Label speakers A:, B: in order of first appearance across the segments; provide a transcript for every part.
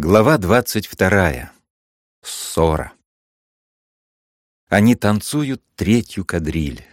A: Глава двадцать вторая. Ссора. Они танцуют третью кадриль.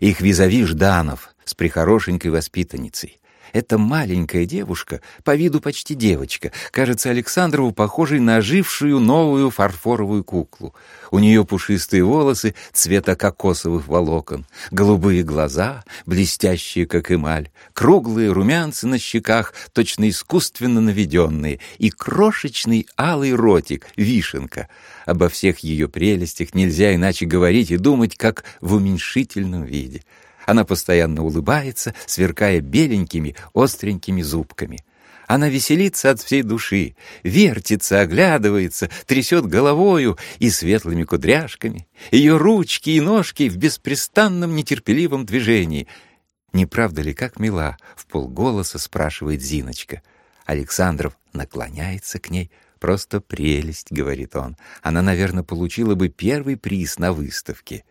A: Их визави Жданов с прихорошенькой воспитанницей. Эта маленькая девушка, по виду почти девочка, кажется Александрову похожей на ожившую новую фарфоровую куклу. У нее пушистые волосы цвета кокосовых волокон, голубые глаза, блестящие, как эмаль, круглые румянцы на щеках, точно искусственно наведенные, и крошечный алый ротик, вишенка. Обо всех ее прелестях нельзя иначе говорить и думать, как в уменьшительном виде. Она постоянно улыбается, сверкая беленькими, остренькими зубками. Она веселится от всей души, вертится, оглядывается, трясет головою и светлыми кудряшками. Ее ручки и ножки в беспрестанном нетерпеливом движении. «Не правда ли, как мила?» — в полголоса спрашивает Зиночка. Александров наклоняется к ней. «Просто прелесть», — говорит он. «Она, наверное, получила бы первый приз на выставке».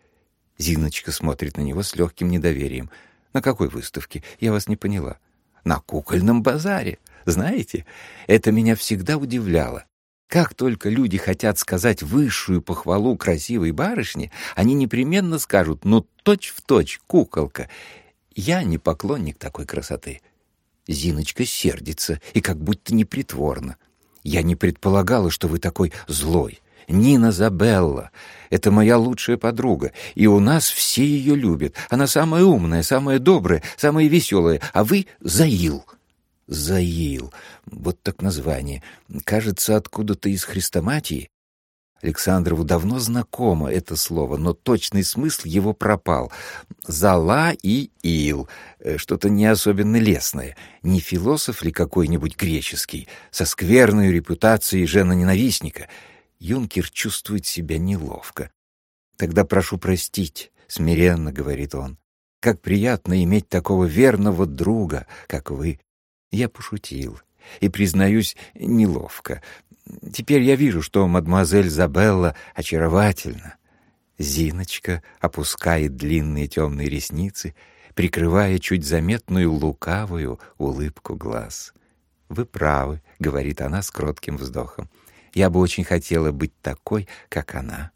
A: Зиночка смотрит на него с легким недоверием. «На какой выставке? Я вас не поняла». «На кукольном базаре. Знаете, это меня всегда удивляло. Как только люди хотят сказать высшую похвалу красивой барышне, они непременно скажут «ну точь-в-точь куколка». Я не поклонник такой красоты. Зиночка сердится и как будто непритворно. Я не предполагала, что вы такой злой. Нина Забелла. Это моя лучшая подруга, и у нас все ее любят. Она самая умная, самая добрая, самая веселая, а вы — Заил». «Заил. Вот так название. Кажется, откуда-то из хрестоматии». Александрову давно знакомо это слово, но точный смысл его пропал. «Зала» и «ил» — что-то не особенно лесное. Не философ ли какой-нибудь греческий, со скверной репутацией жена-ненавистника — Юнкер чувствует себя неловко. «Тогда прошу простить», — смиренно говорит он. «Как приятно иметь такого верного друга, как вы». Я пошутил и, признаюсь, неловко. Теперь я вижу, что мадемуазель Забелла очаровательна. Зиночка опускает длинные темные ресницы, прикрывая чуть заметную лукавую улыбку глаз. «Вы правы», — говорит она с кротким вздохом. Я бы очень хотела быть такой, как она.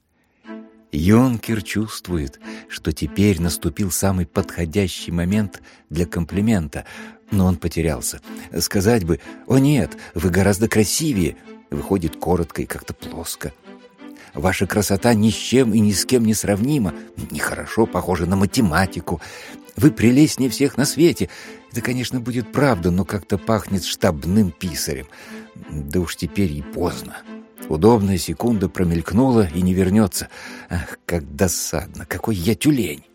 A: Юнкер чувствует, что теперь наступил самый подходящий момент для комплимента, но он потерялся. Сказать бы «О нет, вы гораздо красивее» выходит коротко и как-то плоско. Ваша красота ни с чем и ни с кем не сравнима. Нехорошо, похоже на математику. Вы прелестнее всех на свете. Это, конечно, будет правда, но как-то пахнет штабным писарем. Да уж теперь и поздно. Удобная секунда промелькнула и не вернется. Ах, как досадно, какой я тюлень!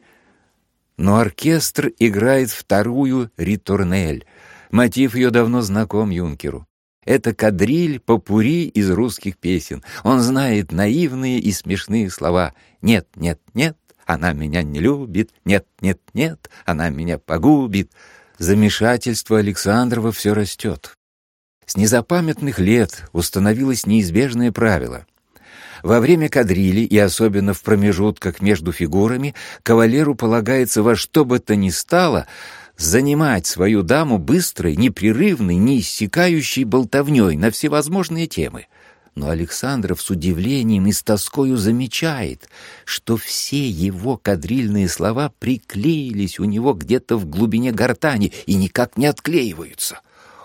A: Но оркестр играет вторую ритурнель. Мотив ее давно знаком юнкеру. Это кадриль попури из русских песен. Он знает наивные и смешные слова. «Нет, нет, нет, она меня не любит. Нет, нет, нет, она меня погубит». Замешательство Александрова все растет. С незапамятных лет установилось неизбежное правило. Во время кадрили и особенно в промежутках между фигурами кавалеру полагается во что бы то ни стало занимать свою даму быстрой, непрерывной, неиссякающей болтовней на всевозможные темы. Но Александров с удивлением и с тоскою замечает, что все его кадрильные слова приклеились у него где-то в глубине гортани и никак не отклеиваются.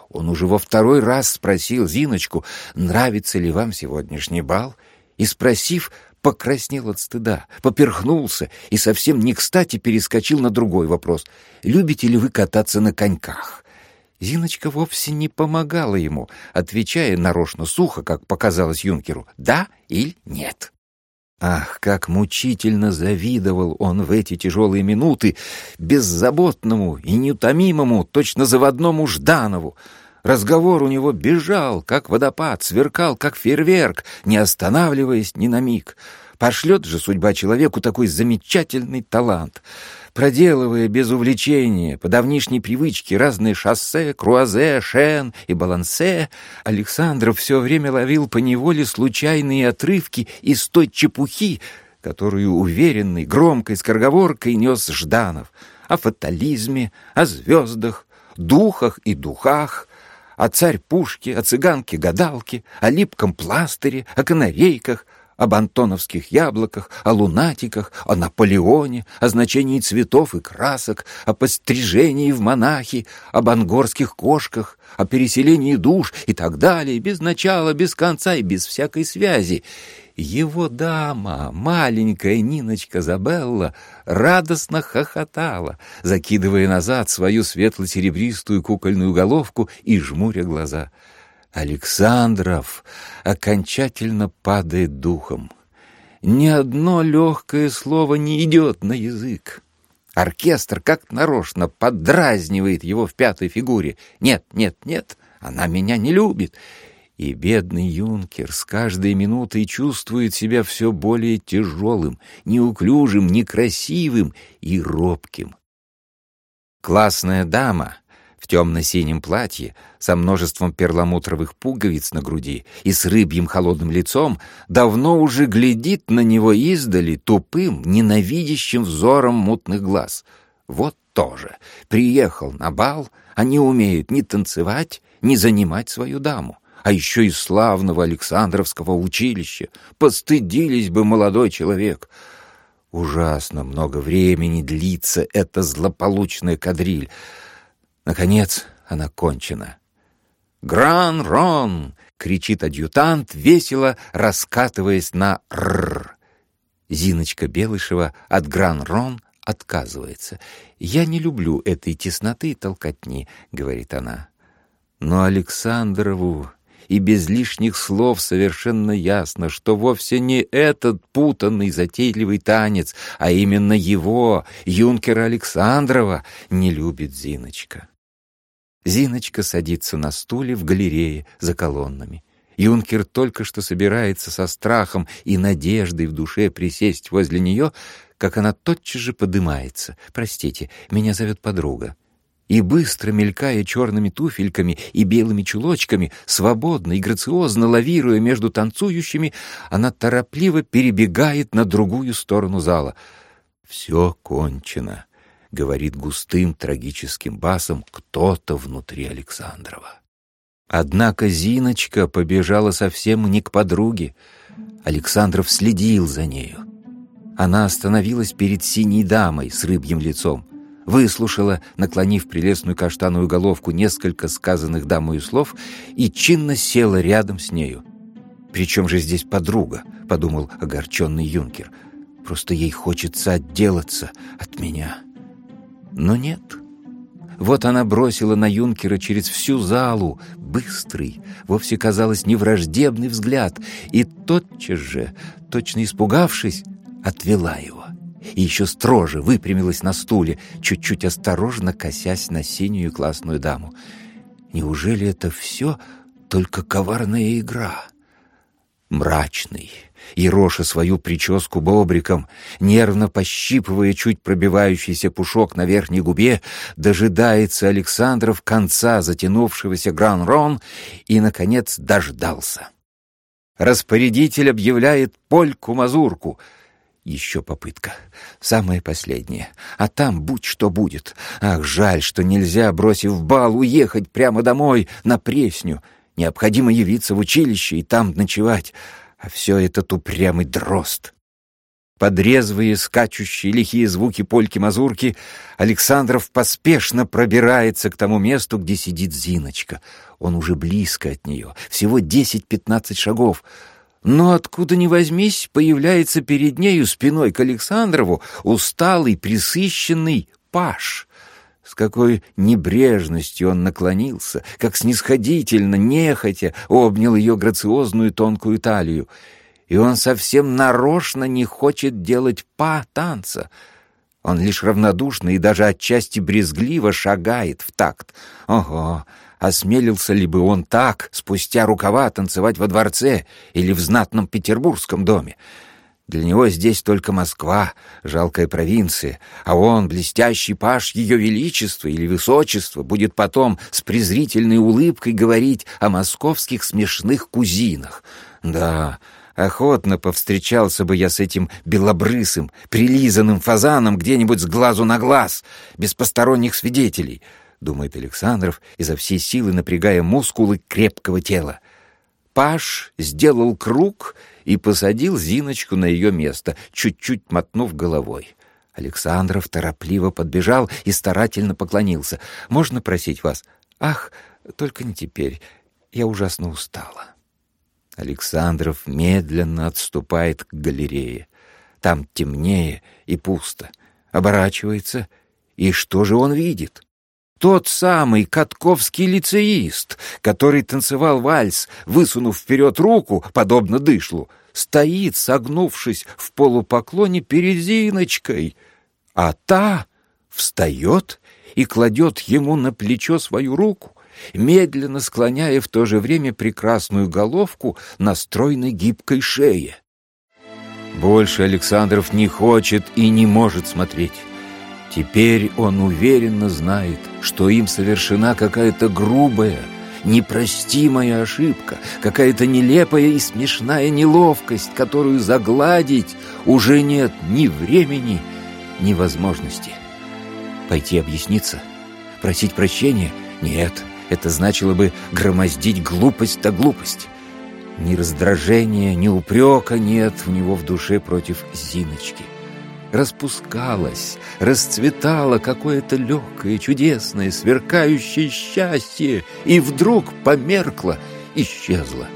A: Он уже во второй раз спросил Зиночку, нравится ли вам сегодняшний бал, и, спросив, покраснел от стыда, поперхнулся и совсем не кстати перескочил на другой вопрос. «Любите ли вы кататься на коньках?» Зиночка вовсе не помогала ему, отвечая нарочно сухо, как показалось юнкеру, «да» или «нет». Ах, как мучительно завидовал он в эти тяжелые минуты беззаботному и неутомимому, точно заводному Жданову. Разговор у него бежал, как водопад, сверкал, как фейерверк, не останавливаясь ни на миг. Пошлет же судьба человеку такой замечательный талант. Проделывая без увлечения, по давнишней привычке, разные шоссе, круазе, шен и балансе, Александров все время ловил по неволе случайные отрывки из той чепухи, которую уверенной, громкой скороговоркой нес Жданов, о фатализме, о звездах, духах и духах, о царь-пушке, о цыганке-гадалке, о липком пластыре, о канарейках, об антоновских яблоках, о лунатиках, о Наполеоне, о значении цветов и красок, о пострижении в монахи, об ангорских кошках, о переселении душ и так далее, без начала, без конца и без всякой связи. Его дама, маленькая Ниночка Забелла, радостно хохотала, закидывая назад свою светло-серебристую кукольную головку и жмуря глаза — Александров окончательно падает духом. Ни одно легкое слово не идет на язык. Оркестр как нарочно подразнивает его в пятой фигуре. «Нет, нет, нет, она меня не любит». И бедный юнкер с каждой минутой чувствует себя все более тяжелым, неуклюжим, некрасивым и робким. Классная дама — в темно-синем платье, со множеством перламутровых пуговиц на груди и с рыбьим холодным лицом, давно уже глядит на него издали тупым, ненавидящим взором мутных глаз. Вот тоже. Приехал на бал, а не умеют ни танцевать, ни занимать свою даму. А еще из славного Александровского училища. Постыдились бы молодой человек. Ужасно много времени длится эта злополучная кадриль. Наконец она кончена. «Гран-рон!» — кричит адъютант, весело раскатываясь на «рррр». Зиночка Белышева от «гран-рон» отказывается. «Я не люблю этой тесноты и толкотни», — говорит она. Но Александрову и без лишних слов совершенно ясно, что вовсе не этот путанный затейливый танец, а именно его, юнкера Александрова, не любит Зиночка. Зиночка садится на стуле в галерее за колоннами. Юнкер только что собирается со страхом и надеждой в душе присесть возле нее, как она тотчас же подымается. «Простите, меня зовет подруга». И быстро, мелькая черными туфельками и белыми чулочками, свободно и грациозно лавируя между танцующими, она торопливо перебегает на другую сторону зала. Все кончено. — говорит густым трагическим басом кто-то внутри Александрова. Однако Зиночка побежала совсем не к подруге. Александров следил за нею. Она остановилась перед синей дамой с рыбьим лицом, выслушала, наклонив прелестную каштановую головку несколько сказанных дамою слов и чинно села рядом с нею. «Причем же здесь подруга?» — подумал огорченный юнкер. «Просто ей хочется отделаться от меня». Но нет. Вот она бросила на юнкера через всю залу быстрый, вовсе казалось невраждебный взгляд, и тотчас же, точно испугавшись, отвела его. И еще строже выпрямилась на стуле, чуть-чуть осторожно косясь на синюю классную даму. Неужели это все только коварная игра? Мрачный, ероша свою прическу бобриком, нервно пощипывая чуть пробивающийся пушок на верхней губе, дожидается Александров конца затянувшегося гран-рон и, наконец, дождался. Распорядитель объявляет польку-мазурку. Еще попытка. Самая последняя. А там будь что будет. Ах, жаль, что нельзя, бросив бал, уехать прямо домой, на Пресню. Необходимо явиться в училище и там ночевать а все этот упрямый дрозд. Подрезвые, скачущие, лихие звуки польки-мазурки, Александров поспешно пробирается к тому месту, где сидит Зиночка. Он уже близко от нее, всего десять-пятнадцать шагов. Но откуда ни возьмись, появляется перед нею спиной к Александрову усталый, присыщенный паш — с какой небрежностью он наклонился, как снисходительно, нехотя обнял ее грациозную тонкую талию. И он совсем нарочно не хочет делать па танца. Он лишь равнодушно и даже отчасти брезгливо шагает в такт. Ого! Осмелился ли бы он так, спустя рукава, танцевать во дворце или в знатном петербургском доме? Для него здесь только Москва, жалкая провинция, а он, блестящий паш Ее Величества или Высочества, будет потом с презрительной улыбкой говорить о московских смешных кузинах. Да, охотно повстречался бы я с этим белобрысым, прилизанным фазаном где-нибудь с глазу на глаз, без посторонних свидетелей. — думает Александров, изо всей силы напрягая мускулы крепкого тела. Паш сделал круг и посадил Зиночку на ее место, чуть-чуть мотнув головой. Александров торопливо подбежал и старательно поклонился. «Можно просить вас?» «Ах, только не теперь. Я ужасно устала». Александров медленно отступает к галерее. Там темнее и пусто. Оборачивается, и что же он видит? Тот самый катковский лицеист, который танцевал вальс, высунув вперед руку, подобно дышлу, стоит, согнувшись в полупоклоне перед Зиночкой, а та встает и кладет ему на плечо свою руку, медленно склоняя в то же время прекрасную головку на стройной гибкой шее. Больше Александров не хочет и не может смотреть. Теперь он уверенно знает, что им совершена какая-то грубая, непростимая ошибка, какая-то нелепая и смешная неловкость, которую загладить уже нет ни времени, ни возможности. Пойти объясниться, просить прощения — нет, это значило бы громоздить глупость да глупость. Ни раздражения, ни упрека нет у него в душе против Зиночки. Распускалось, расцветало какое-то легкое, чудесное, сверкающее счастье, и вдруг померкло, исчезло.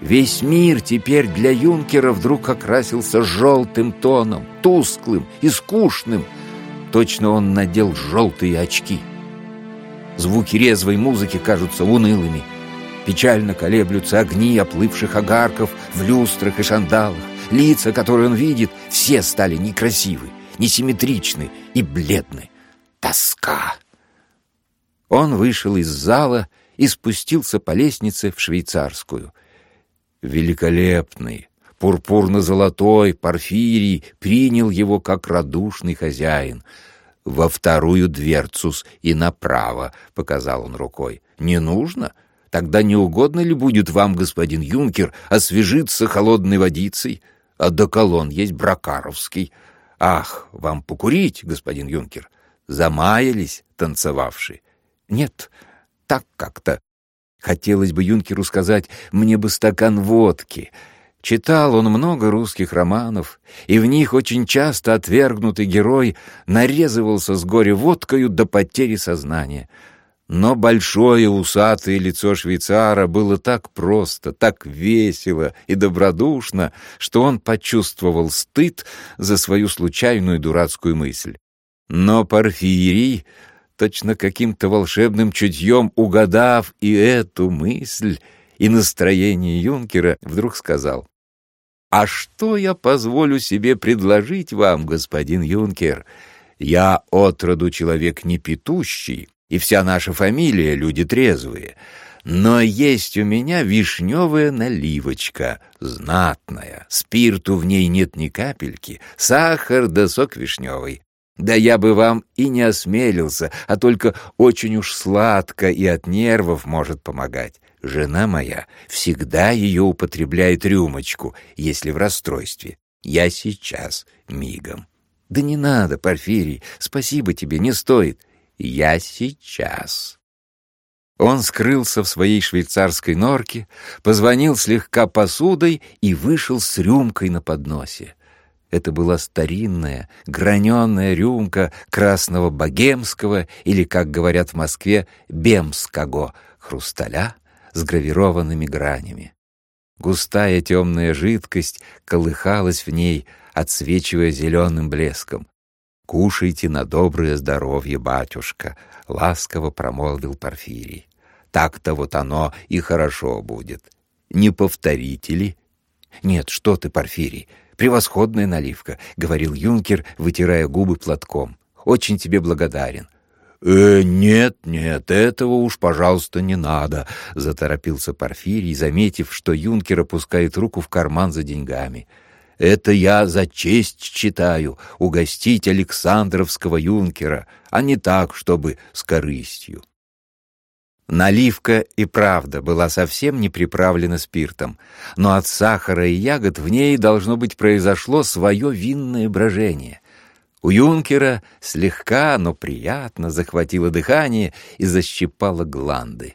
A: Весь мир теперь для юнкера вдруг окрасился желтым тоном, тусклым и скучным. Точно он надел желтые очки. Звуки резвой музыки кажутся унылыми. Печально колеблются огни оплывших огарков в люстрах и шандалах. Лица, которые он видит, все стали некрасивы, несимметричны и бледны. Тоска. Он вышел из зала и спустился по лестнице в швейцарскую. Великолепный, пурпурно-золотой Порфирий принял его как радушный хозяин — во вторую дверцус и направо», — показал он рукой. «Не нужно? Тогда не угодно ли будет вам, господин юнкер, освежиться холодной водицей? А до колонн есть Бракаровский. Ах, вам покурить, господин юнкер? Замаялись, танцевавшие? Нет, так как-то. Хотелось бы юнкеру сказать, мне бы стакан водки». Читал он много русских романов, и в них очень часто отвергнутый герой нарезывался с горя водкою до потери сознания. Но большое усатое лицо швейцара было так просто, так весело и добродушно, что он почувствовал стыд за свою случайную дурацкую мысль. Но Порфирий, точно каким-то волшебным чутьем угадав и эту мысль, и настроение юнкера, вдруг сказал, «А что я позволю себе предложить вам, господин юнкер? Я отроду человек не петущий, и вся наша фамилия — люди трезвые». Но есть у меня вишневая наливочка, знатная. Спирту в ней нет ни капельки, сахар да сок вишневый. Да я бы вам и не осмелился, а только очень уж сладко и от нервов может помогать. Жена моя всегда ее употребляет рюмочку, если в расстройстве. Я сейчас, мигом. Да не надо, Порфирий, спасибо тебе, не стоит. Я сейчас. Он скрылся в своей швейцарской норке, позвонил слегка посудой и вышел с рюмкой на подносе. Это была старинная, граненая рюмка красного богемского или, как говорят в Москве, бемского хрусталя с гравированными гранями. Густая темная жидкость колыхалась в ней, отсвечивая зеленым блеском. «Кушайте на доброе здоровье, батюшка», — ласково промолвил Порфирий. «Так-то вот оно и хорошо будет. Не повторите ли?» «Нет, что ты, Порфирий, превосходная наливка», — говорил юнкер, вытирая губы платком. «Очень тебе благодарен. «Э, нет, нет, этого уж, пожалуйста, не надо», — заторопился Порфирий, заметив, что юнкер опускает руку в карман за деньгами. «Это я за честь читаю, угостить Александровского юнкера, а не так, чтобы с корыстью». Наливка и правда была совсем не приправлена спиртом, но от сахара и ягод в ней, должно быть, произошло свое винное брожение — У юнкера слегка, но приятно захватило дыхание и защипало гланды.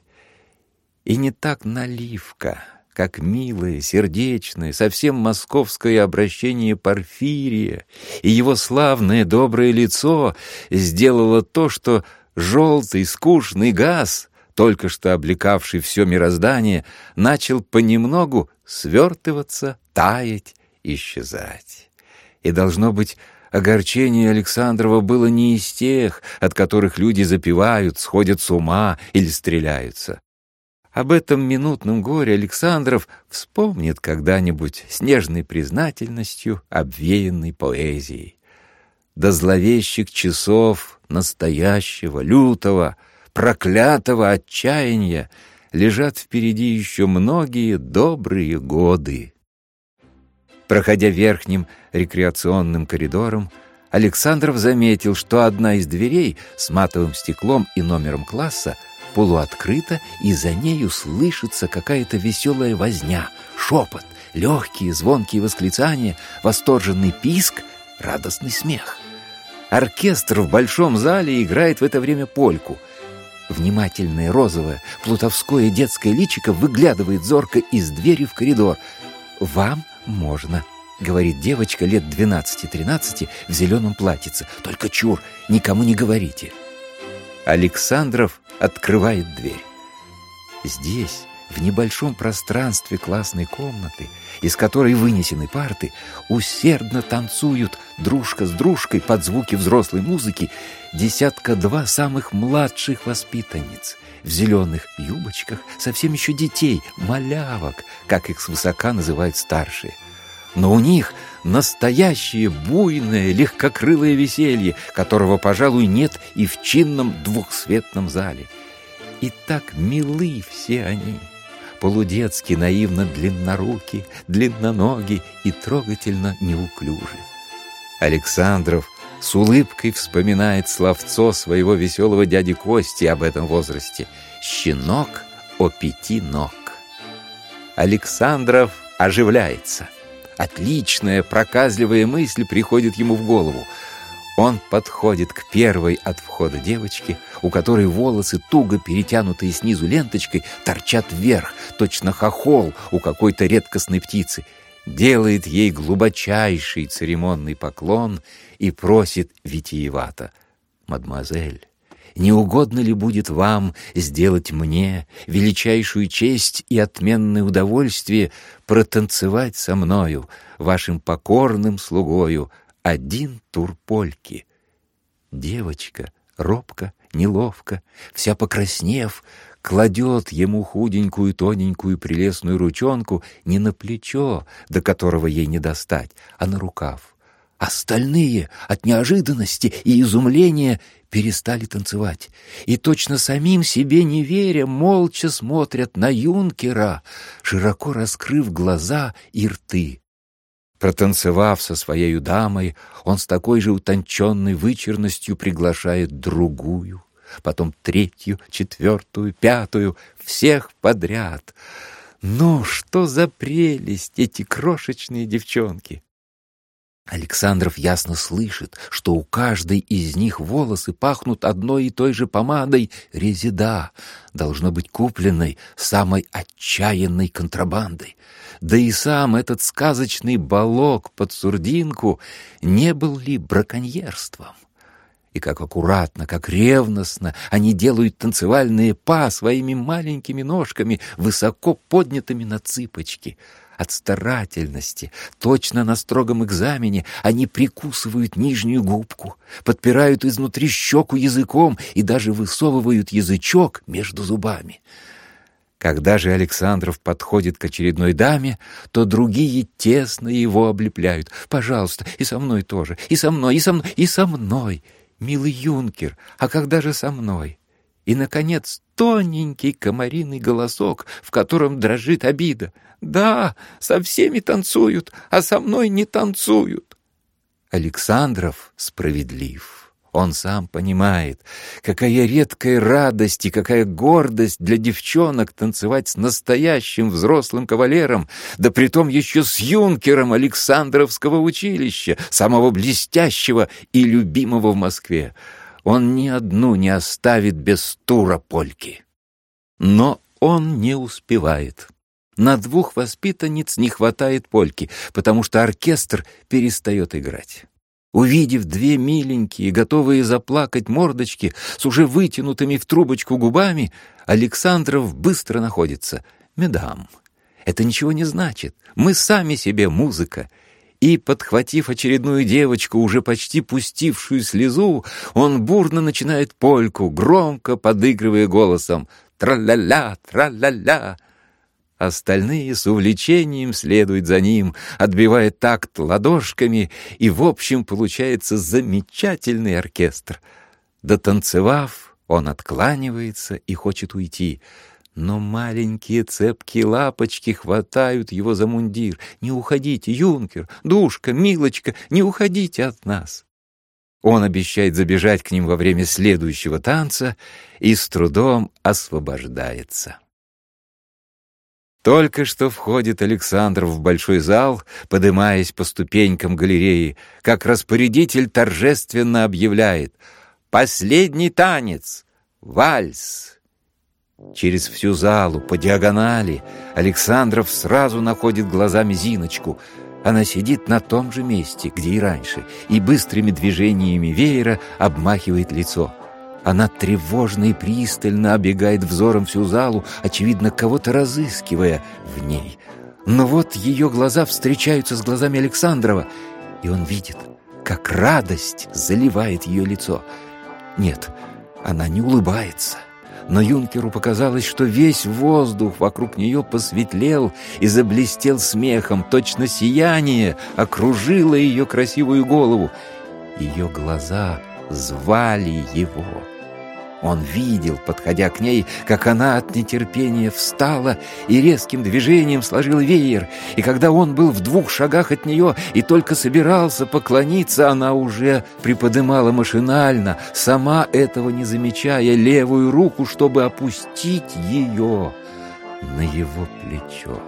A: И не так наливка, как милое, сердечное, совсем московское обращение Порфирия и его славное доброе лицо сделало то, что желтый скучный газ, только что облекавший все мироздание, начал понемногу свертываться, таять, исчезать. И, должно быть, Огорчение Александрова было не из тех, от которых люди запивают, сходят с ума или стреляются. Об этом минутном горе Александров вспомнит когда-нибудь с нежной признательностью, обвеянной поэзией. До зловещих часов настоящего, лютого, проклятого отчаяния лежат впереди еще многие добрые годы. Проходя верхним рекреационным коридором, Александров заметил, что одна из дверей с матовым стеклом и номером класса полуоткрыта, и за нею слышится какая-то веселая возня, шепот, легкие звонкие восклицания, восторженный писк, радостный смех. Оркестр в большом зале играет в это время польку. Внимательное розовое, плутовское детское личико выглядывает зорко из двери в коридор. «Вам можно», — говорит девочка лет 12-13 в зеленом платьице. «Только чур, никому не говорите». Александров открывает дверь. Здесь, в небольшом пространстве классной комнаты, из которой вынесены парты, усердно танцуют дружка с дружкой под звуки взрослой музыки десятка-два самых младших воспитанниц в зеленых юбочках, совсем еще детей, малявок, как их свысока называют старшие. Но у них настоящее буйное, легкокрылое веселье, которого, пожалуй, нет и в чинном двухсветном зале. И так милы все они, полудетски наивно длинноруки, длинноноги и трогательно неуклюжи. Александров с улыбкой вспоминает словцо своего веселого дяди Кости об этом возрасте. «Щенок о пяти ног». Александров оживляется. Отличная, проказливая мысль приходит ему в голову. Он подходит к первой от входа девочке, у которой волосы, туго перетянутые снизу ленточкой, торчат вверх, точно хохол у какой-то редкостной птицы, делает ей глубочайший церемонный поклон и просит витиевато «Мадемуазель, не угодно ли будет вам сделать мне величайшую честь и отменное удовольствие протанцевать со мною, вашим покорным слугою, один тур польки?» Девочка, робко, неловко, вся покраснев, кладет ему худенькую, тоненькую, прелестную ручонку не на плечо, до которого ей не достать, а на рукав. Остальные от неожиданности и изумления перестали танцевать, и точно самим себе не веря, молча смотрят на юнкера, широко раскрыв глаза и рты. Протанцевав со своей дамой, он с такой же утонченной вычурностью приглашает другую, потом третью, четвертую, пятую, всех подряд. Ну, что за прелесть эти крошечные девчонки! Александров ясно слышит, что у каждой из них волосы пахнут одной и той же помадой резида, должно быть купленной самой отчаянной контрабандой. Да и сам этот сказочный балок под сурдинку не был ли браконьерством? И как аккуратно, как ревностно они делают танцевальные па своими маленькими ножками, высоко поднятыми на цыпочки — от старательности, точно на строгом экзамене, они прикусывают нижнюю губку, подпирают изнутри щеку языком и даже высовывают язычок между зубами. Когда же Александров подходит к очередной даме, то другие тесно его облепляют. «Пожалуйста, и со мной тоже, и со мной, и со мной, и со мной, милый юнкер, а когда же со мной?» И, наконец, тоненький комариный голосок, в котором дрожит обида. «Да, со всеми танцуют, а со мной не танцуют». Александров справедлив. Он сам понимает, какая редкая радость и какая гордость для девчонок танцевать с настоящим взрослым кавалером, да притом еще с юнкером Александровского училища, самого блестящего и любимого в Москве. Он ни одну не оставит без тура польки. Но он не успевает. На двух воспитанниц не хватает польки, потому что оркестр перестает играть. Увидев две миленькие, готовые заплакать мордочки с уже вытянутыми в трубочку губами, Александров быстро находится. «Медам, это ничего не значит. Мы сами себе музыка». И, подхватив очередную девочку, уже почти пустившую слезу, он бурно начинает польку, громко подыгрывая голосом «Тра-ля-ля, тра-ля-ля». Остальные с увлечением следуют за ним, отбивая такт ладошками, и, в общем, получается замечательный оркестр. Дотанцевав, он откланивается и хочет уйти, но маленькие цепкие лапочки хватают его за мундир. «Не уходите, юнкер, душка, милочка, не уходите от нас!» Он обещает забежать к ним во время следующего танца и с трудом освобождается. Только что входит Александр в большой зал, подымаясь по ступенькам галереи, как распорядитель торжественно объявляет «Последний танец! Вальс!» Через всю залу, по диагонали, Александров сразу находит глазами Зиночку. Она сидит на том же месте, где и раньше, и быстрыми движениями веера обмахивает лицо. Она тревожно и пристально обегает взором всю залу, очевидно, кого-то разыскивая в ней. Но вот ее глаза встречаются с глазами Александрова, и он видит, как радость заливает ее лицо. Нет, она не улыбается. Но юнкеру показалось, что весь воздух вокруг нее посветлел и заблестел смехом. Точно сияние окружило ее красивую голову. Ее глаза звали его. Он видел, подходя к ней, как она от нетерпения встала и резким движением сложила веер, и когда он был в двух шагах от нее и только собирался поклониться, она уже приподымала машинально, сама этого не замечая, левую руку, чтобы опустить ее на его плечо.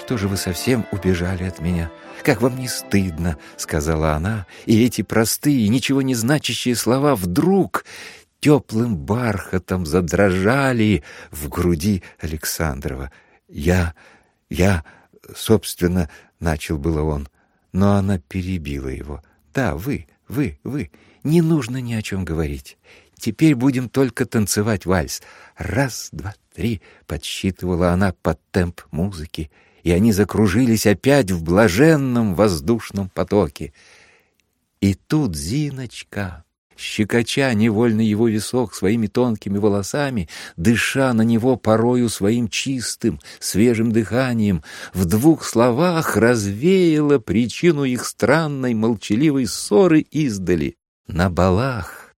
A: «Что же вы совсем убежали от меня?» «Как вам не стыдно?» — сказала она, и эти простые, ничего не значащие слова вдруг теплым бархатом задрожали в груди Александрова. «Я... я... собственно...» — начал было он, но она перебила его. «Да, вы, вы, вы. Не нужно ни о чем говорить. Теперь будем только танцевать вальс. Раз, два, три», — подсчитывала она под темп музыки, и они закружились опять в блаженном воздушном потоке. И тут Зиночка щекоча невольно его висок своими тонкими волосами, дыша на него порою своим чистым, свежим дыханием, в двух словах развеяла причину их странной молчаливой ссоры издали. На балах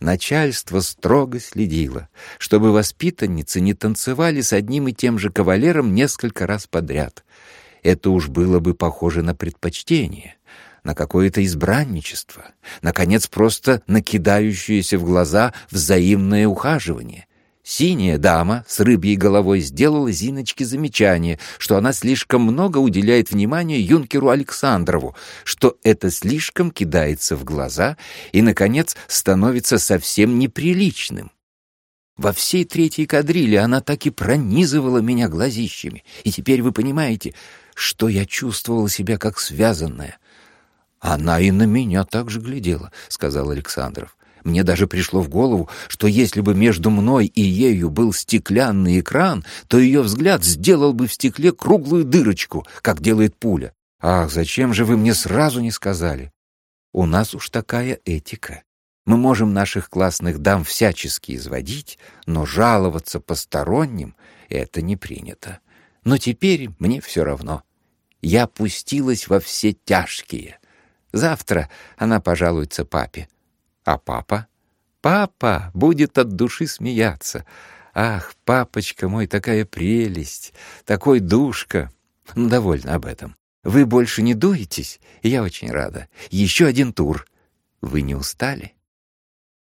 A: начальство строго следило, чтобы воспитанницы не танцевали с одним и тем же кавалером несколько раз подряд. Это уж было бы похоже на предпочтение — на какое-то избранничество, наконец, просто накидающееся в глаза взаимное ухаживание. Синяя дама с рыбьей головой сделала Зиночке замечание, что она слишком много уделяет внимания юнкеру Александрову, что это слишком кидается в глаза и, наконец, становится совсем неприличным. Во всей третьей кадриле она так и пронизывала меня глазищами, и теперь вы понимаете, что я чувствовала себя как связанная, «Она и на меня так же глядела», — сказал Александров. Мне даже пришло в голову, что если бы между мной и ею был стеклянный экран, то ее взгляд сделал бы в стекле круглую дырочку, как делает пуля. Ах, зачем же вы мне сразу не сказали? У нас уж такая этика. Мы можем наших классных дам всячески изводить, но жаловаться посторонним — это не принято. Но теперь мне все равно. Я пустилась во все тяжкие. Завтра она пожалуется папе. А папа? Папа будет от души смеяться. Ах, папочка мой, такая прелесть, такой душка. Ну, довольно об этом. Вы больше не дуетесь? Я очень рада. Еще один тур. Вы не устали?